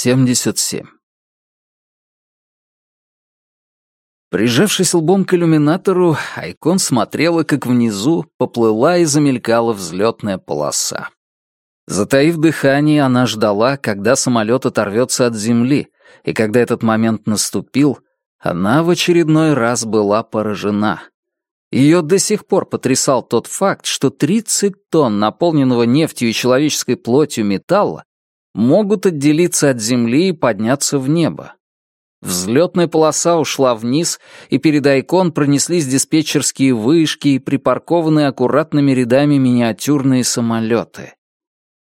77. Прижавшись лбом к иллюминатору, Айкон смотрела, как внизу поплыла и замелькала взлетная полоса. Затаив дыхание, она ждала, когда самолет оторвется от земли, и когда этот момент наступил, она в очередной раз была поражена. Ее до сих пор потрясал тот факт, что 30 тонн наполненного нефтью и человеческой плотью металла могут отделиться от земли и подняться в небо. Взлетная полоса ушла вниз, и перед Айкон пронеслись диспетчерские вышки и припаркованные аккуратными рядами миниатюрные самолеты.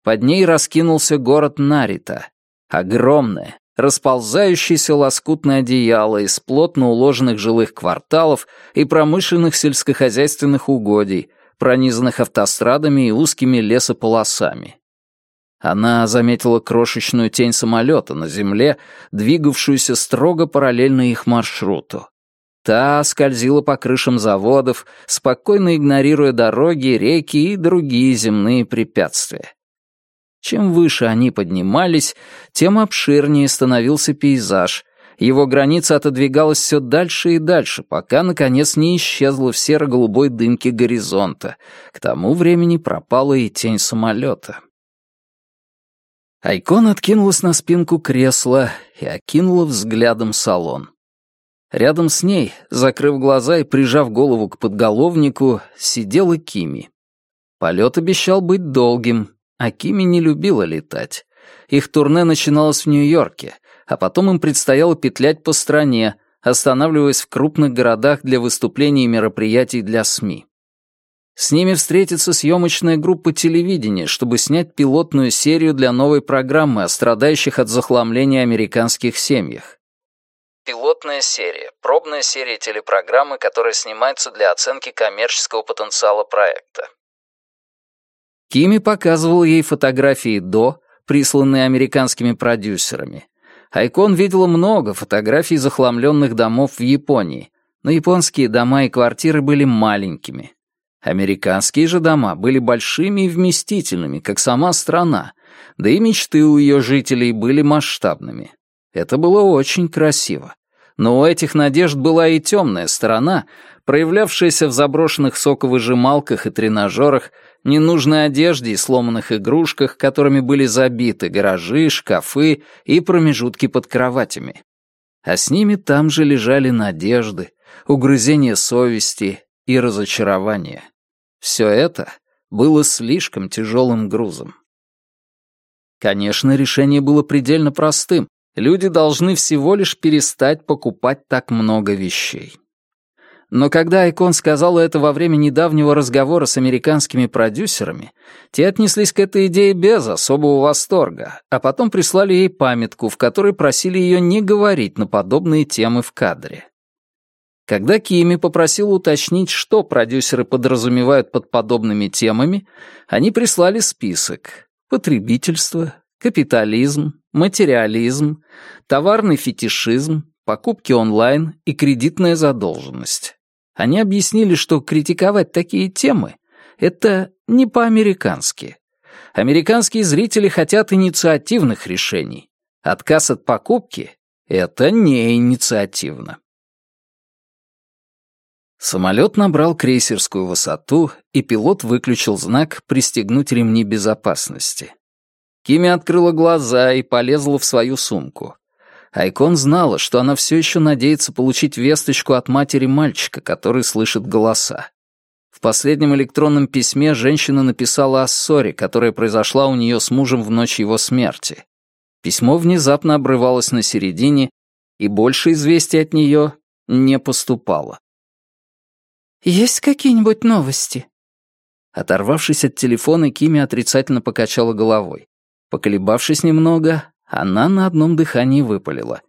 Под ней раскинулся город Нарита. Огромное, расползающееся лоскутное одеяло из плотно уложенных жилых кварталов и промышленных сельскохозяйственных угодий, пронизанных автострадами и узкими лесополосами. Она заметила крошечную тень самолета на земле, двигавшуюся строго параллельно их маршруту. Та скользила по крышам заводов, спокойно игнорируя дороги, реки и другие земные препятствия. Чем выше они поднимались, тем обширнее становился пейзаж. Его граница отодвигалась все дальше и дальше, пока, наконец, не исчезла в серо-голубой дымке горизонта. К тому времени пропала и тень самолета. Айкон откинулась на спинку кресла и окинула взглядом салон. Рядом с ней, закрыв глаза и прижав голову к подголовнику, сидела Кими. Полет обещал быть долгим, а Кими не любила летать. Их турне начиналось в Нью-Йорке, а потом им предстояло петлять по стране, останавливаясь в крупных городах для выступлений и мероприятий для СМИ. С ними встретится съемочная группа телевидения, чтобы снять пилотную серию для новой программы о страдающих от захламления американских семьях. Пилотная серия — пробная серия телепрограммы, которая снимается для оценки коммерческого потенциала проекта. Кими показывал ей фотографии до, присланные американскими продюсерами. Айкон видела много фотографий захламленных домов в Японии, но японские дома и квартиры были маленькими. Американские же дома были большими и вместительными, как сама страна, да и мечты у ее жителей были масштабными. Это было очень красиво. Но у этих надежд была и темная сторона, проявлявшаяся в заброшенных соковыжималках и тренажерах, ненужной одежде и сломанных игрушках, которыми были забиты гаражи, шкафы и промежутки под кроватями. А с ними там же лежали надежды, угрызения совести и разочарование. Все это было слишком тяжелым грузом. Конечно, решение было предельно простым. Люди должны всего лишь перестать покупать так много вещей. Но когда Айкон сказала это во время недавнего разговора с американскими продюсерами, те отнеслись к этой идее без особого восторга, а потом прислали ей памятку, в которой просили ее не говорить на подобные темы в кадре. Когда Кими попросила уточнить, что продюсеры подразумевают под подобными темами, они прислали список. Потребительство, капитализм, материализм, товарный фетишизм, покупки онлайн и кредитная задолженность. Они объяснили, что критиковать такие темы — это не по-американски. Американские зрители хотят инициативных решений. Отказ от покупки — это не инициативно. Самолет набрал крейсерскую высоту, и пилот выключил знак «Пристегнуть ремни безопасности». Кими открыла глаза и полезла в свою сумку. Айкон знала, что она все еще надеется получить весточку от матери мальчика, который слышит голоса. В последнем электронном письме женщина написала о ссоре, которая произошла у нее с мужем в ночь его смерти. Письмо внезапно обрывалось на середине, и больше известий от нее не поступало. «Есть какие-нибудь новости?» Оторвавшись от телефона, Кими отрицательно покачала головой. Поколебавшись немного, она на одном дыхании выпалила.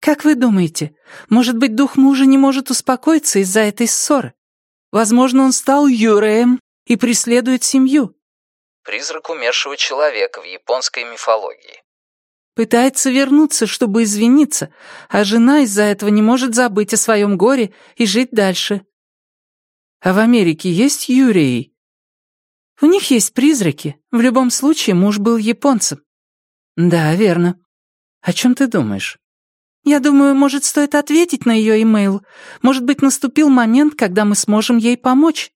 «Как вы думаете, может быть, дух мужа не может успокоиться из-за этой ссоры? Возможно, он стал Юреем и преследует семью». Призрак умершего человека в японской мифологии. Пытается вернуться, чтобы извиниться, а жена из-за этого не может забыть о своем горе и жить дальше. А в Америке есть Юрии?» «У них есть призраки. В любом случае, муж был японцем». «Да, верно. «О чем ты думаешь?» «Я думаю, может, стоит ответить на ее имейл. Может быть, наступил момент, когда мы сможем ей помочь».